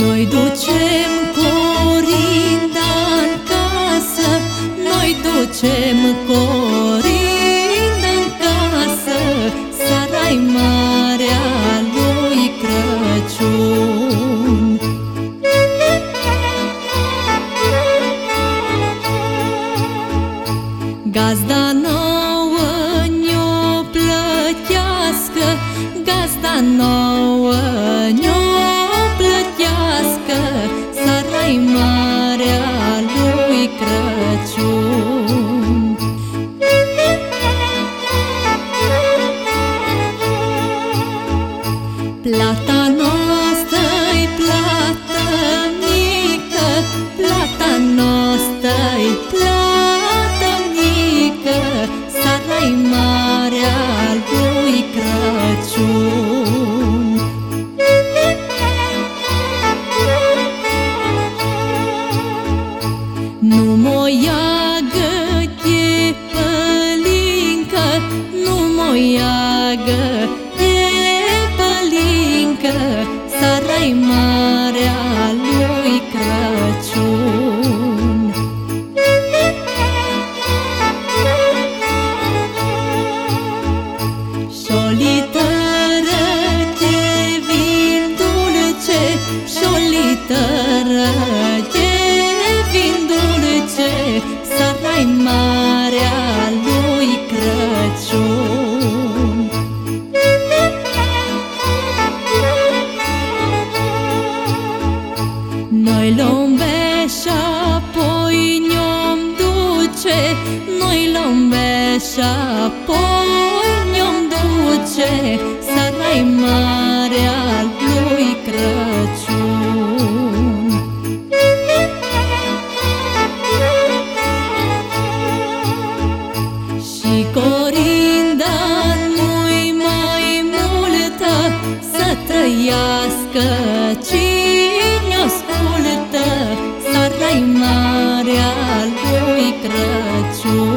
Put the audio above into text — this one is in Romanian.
Noi ducem corinda în casă Noi ducem corinda în casă Sarai marea lui Crăciun. Gazda nouă ne-o plătească Gazda nouă ne-o Plata noastră-i plată mică Plata noastră-i plată mică Sarai marea lui Crăciun. Nu mă iagă de pălincă, nu mă iagă de pălincă, Sarai marea lui Crăciun. Șolitără de vin dulce, șolitără Noi luăm și apoi ne-om duce. Noi luăm și apoi ne-om duce. Sarai al lui Crăciun. Și corinda mui mai multă Să trăiască cine traccio